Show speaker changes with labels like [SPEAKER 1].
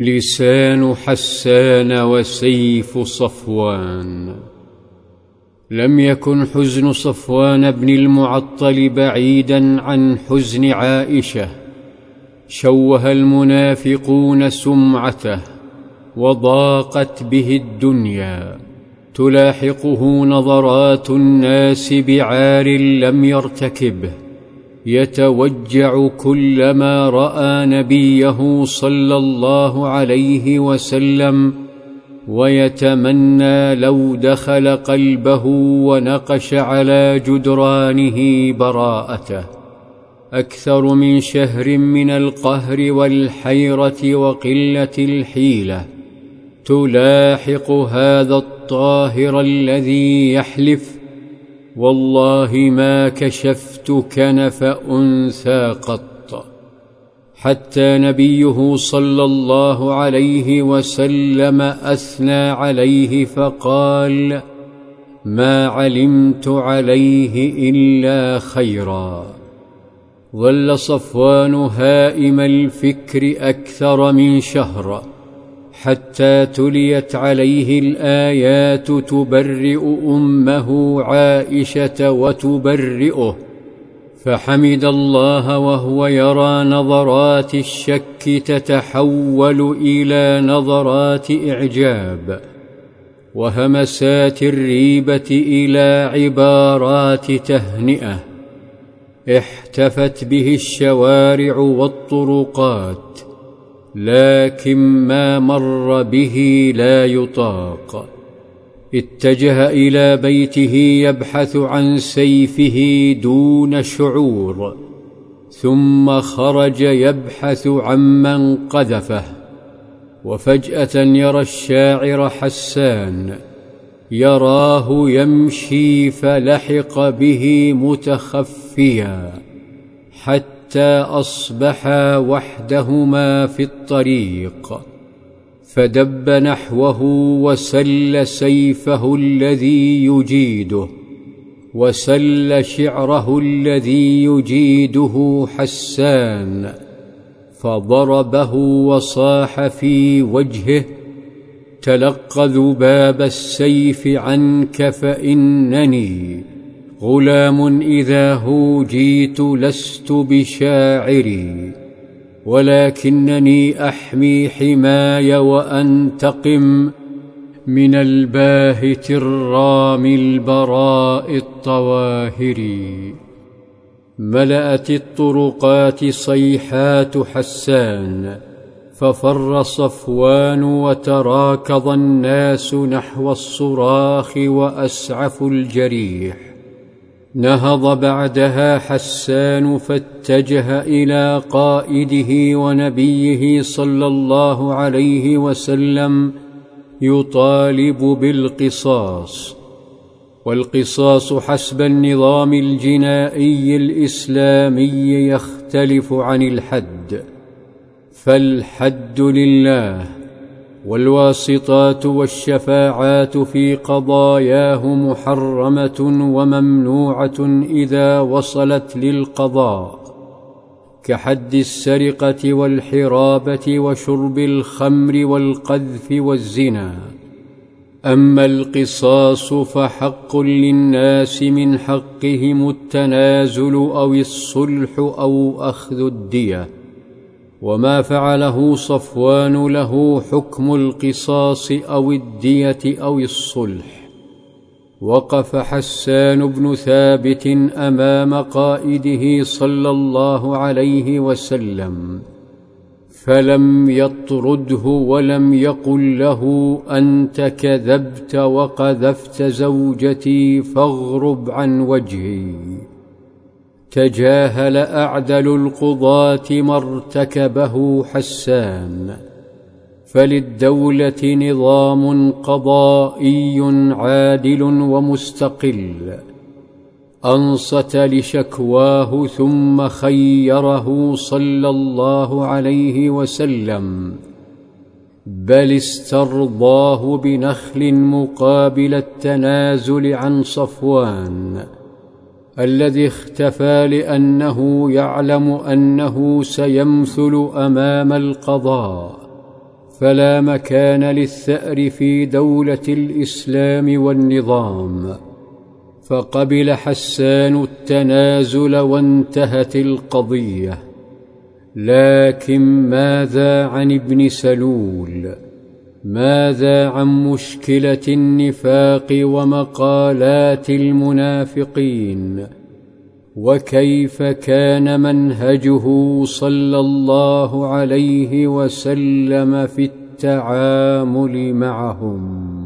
[SPEAKER 1] لسان حسان وسيف صفوان. لم يكن حزن صفوان بن المعطل بعيدا عن حزن عائشة. شوه المنافقون سمعته وضاقت به الدنيا. تلاحقه نظرات الناس بعار لم يرتكبه. يتوجع كلما رأى نبيه صلى الله عليه وسلم ويتمنى لو دخل قلبه ونقش على جدرانه براءته. أكثر من شهر من القهر والحيرة وقلة الحيلة تلاحق هذا الطاهر الذي يحلف والله ما كشفت كنف أنثى قط. حتى نبيه صلى الله عليه وسلم أثنى عليه فقال ما علمت عليه إلا خيرا ظل صفوان هائم الفكر أكثر من شهر حتى تليت عليه الآيات تبرئ أمه عائشة وتبرئه. فحمد الله وهو يرى نظرات الشك تتحول إلى نظرات إعجاب. وهمسات الريبة إلى عبارات تهنئة. احتفت به الشوارع والطرقات. لكن ما مر به لا يطاق. اتجه إلى بيته يبحث عن سيفه دون شعور ثم خرج يبحث عمن قذفه. وفجأة يرى الشاعر حسان يراه يمشي فلحق به متخفيا حتى حتى اصبحا وحدهما في الطريق فدب نحوه وسل سيفه الذي يجيده وسل شعره الذي يجيده حسان فضربه وصاح في وجهه تلق ذباب السيف عنك فإنني غلام إذا هوجيت لست بشاعري ولكنني أحمي حماي وأنتقم من الباهت الرام البراء الطواهر. ملأت الطرقات صيحات حسان ففر صفوان وتراكض الناس نحو الصراخ واسعفوا الجريح. نهض بعدها حسان فاتجه إلى قائده ونبيه صلى الله عليه وسلم يطالب بالقصاص. والقصاص حسب النظام الجنائي الإسلامي يختلف عن الحد فالحد لله. والواسطات والشفاعات في قضاياه محرمة وممنوعة إذا وصلت للقضاء كحد السرقة والحرابة وشرب الخمر والقذف والزنا. أما القصاص فحق للناس من حقهم التنازل أو الصلح أو أخذ الدية. وما فعله صفوان له حكم القصاص أو الدية أو الصلح. وقف حسان بن ثابت أمام قائده صلى الله عليه وسلم فلم يطرده ولم يقل له أنت كذبت وقذفت زوجتي فاغرب عن وجهي. تجاهل أعدل القضاة ما ارتكبه حسان فللدولة نظام قضائي عادل ومستقل أنصت لشكواه ثم خيره صلى الله عليه وسلم بل استرضاه بنخل مقابل التنازل عن صفوان. الذي اختفى لأنه يعلم أنه سيمثل أمام القضاء فلا مكان للثأر في دولة الإسلام والنظام. فقبل حسان التنازل وانتهت القضية. لكن ماذا عن ابن سلول؟ ماذا عن مشكلة النفاق ومقالات المنافقين؟ وكيف كان منهجه صلى الله عليه وسلم في التعامل معهم؟